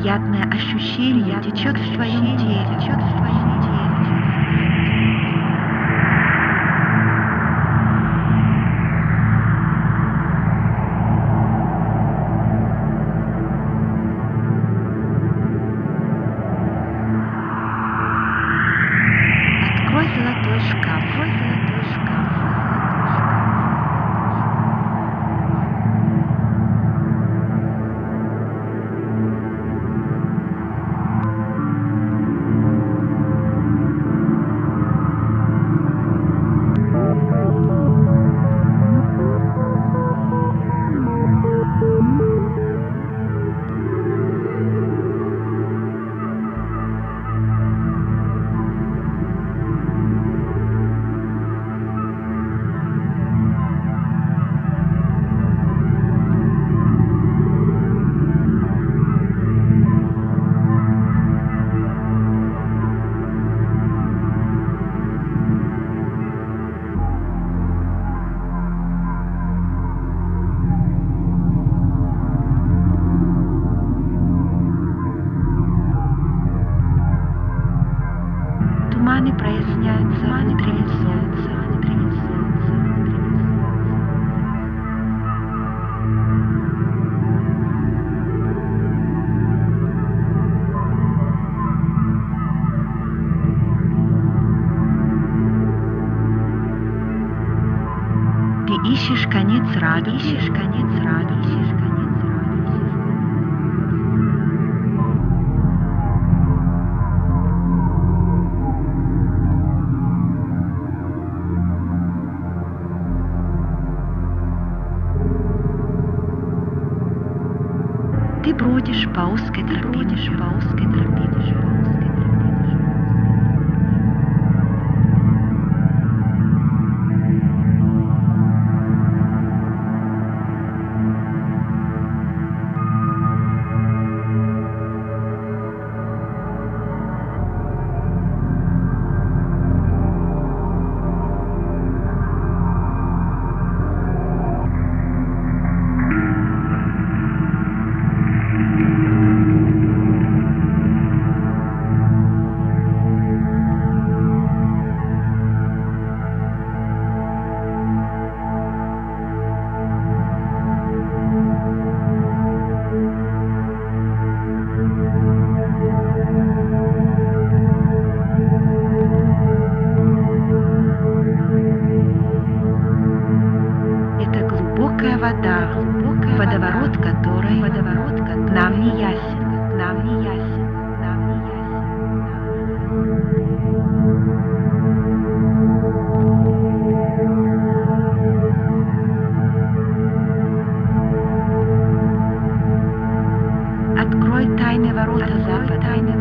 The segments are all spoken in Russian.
приятное ощущение течет в твоем теле, течет в твоем теле. ищешь конец радости, ищешь конец радости, ищешь конец радости. Ты бродишь по узкой тропе, бродишь по узкой тропе, бродишь по узкой Sarah Deine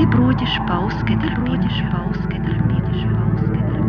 kaip roti špauskė, kaip roti špauskė, kaip roti špauskė.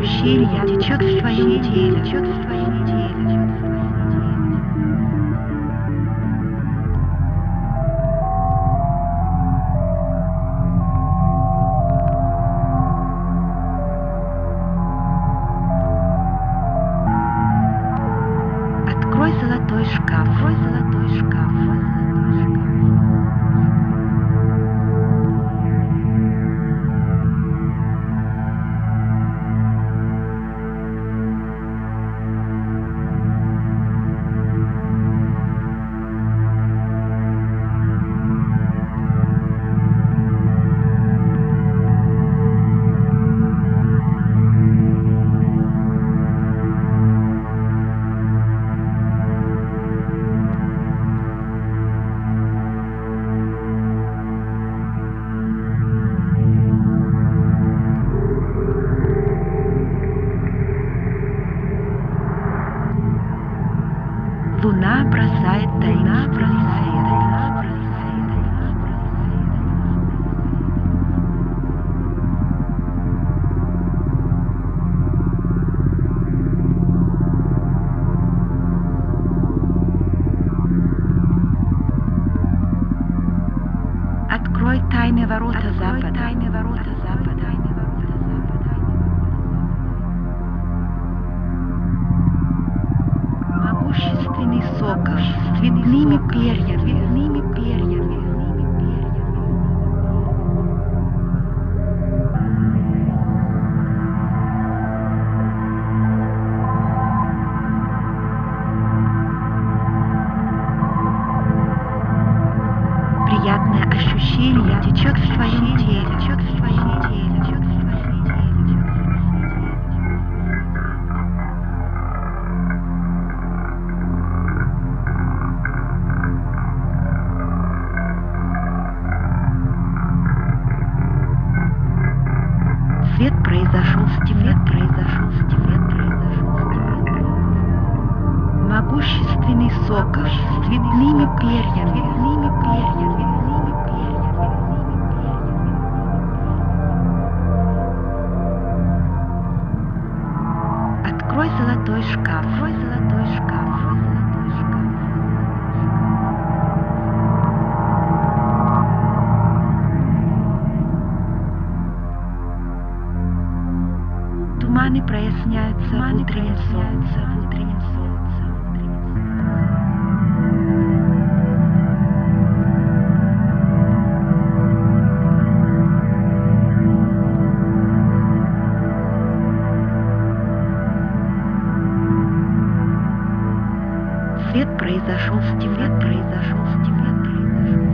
ощущение, течет в своем теле, течет в своем теле. Sibirien. свет произошел, свет произошел, свет произошел.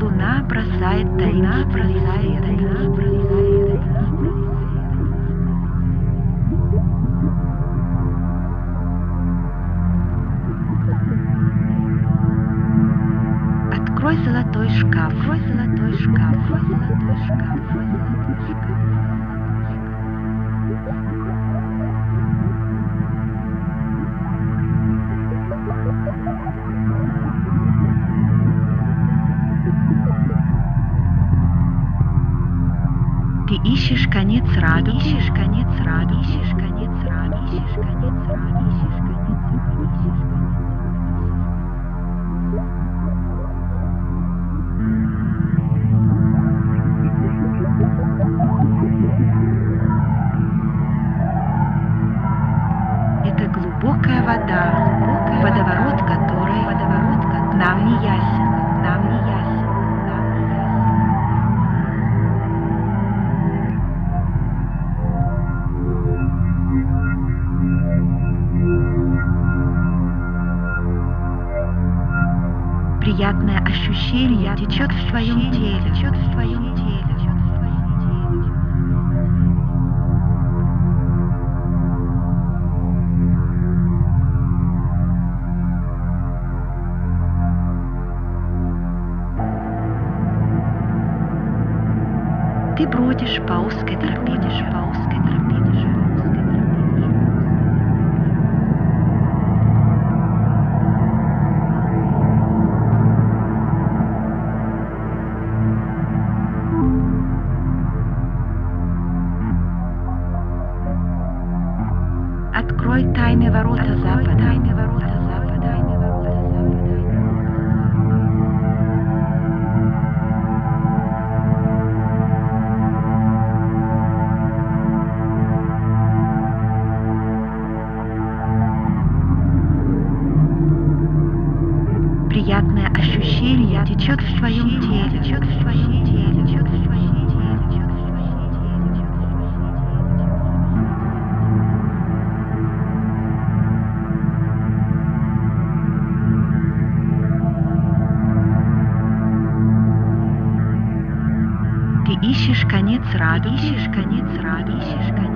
Луна бросает тайна, бросает. Politisch Paus getragen. Politisch Paus getragen. Приятное ощущение течет в твоем теле. Ты ищешь конец рада, ищешь конец рада, ищешь конец.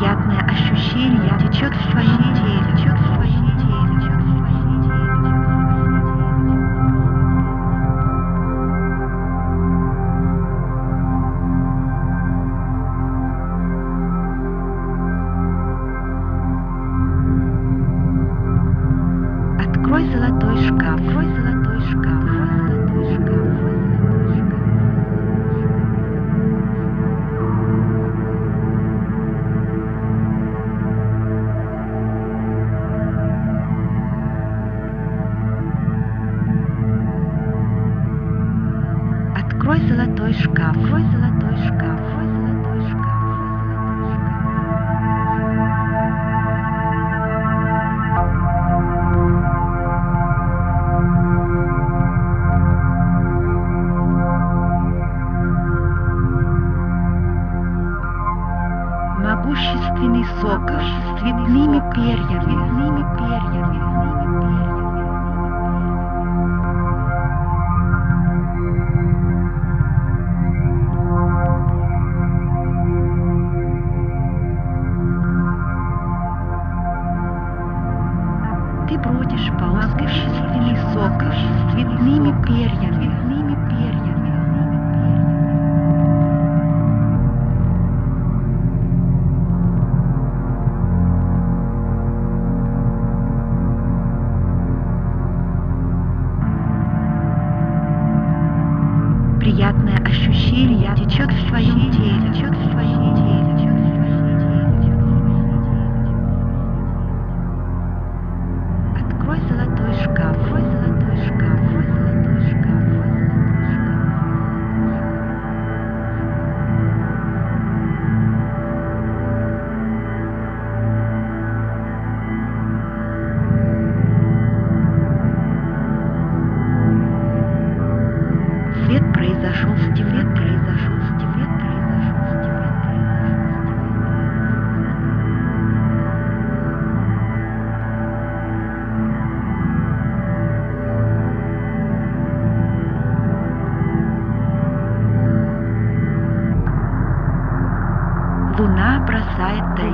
приятное ощущение течет в твоем теле, течет в твоем теле.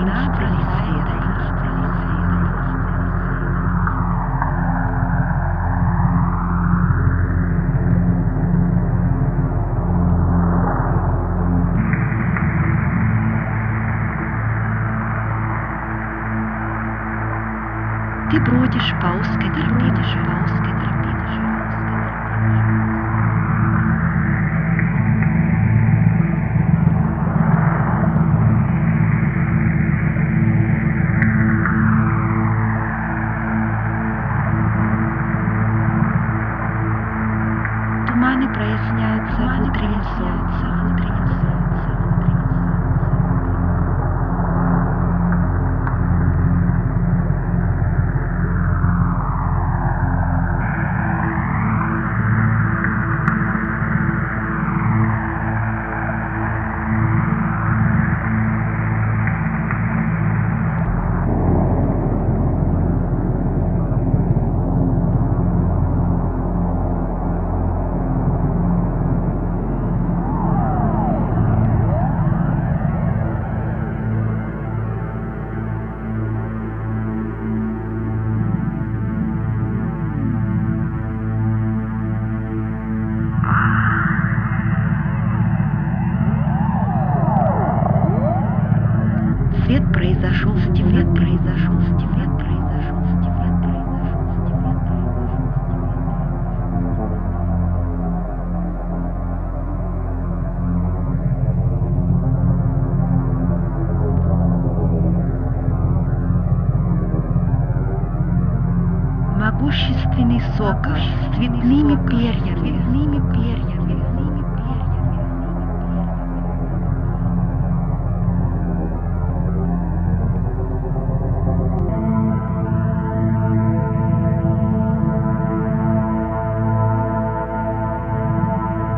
Palavra планы проясняются, внутри, внутри, внутри.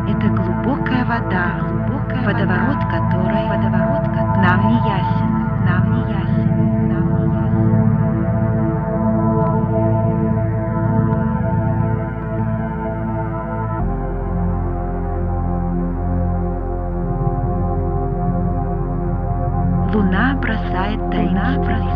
Это глубокая вода, глубокая водоворот которой водоворот которой нам не ясен, нам не ясен. Луна бросает таинственные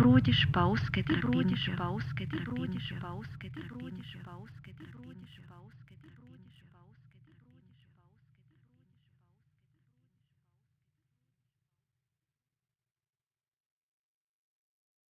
бродишь по узкой тропинке, узкой тропинке, по узкой тропинке, узкой тропинке, по узкой тропинке.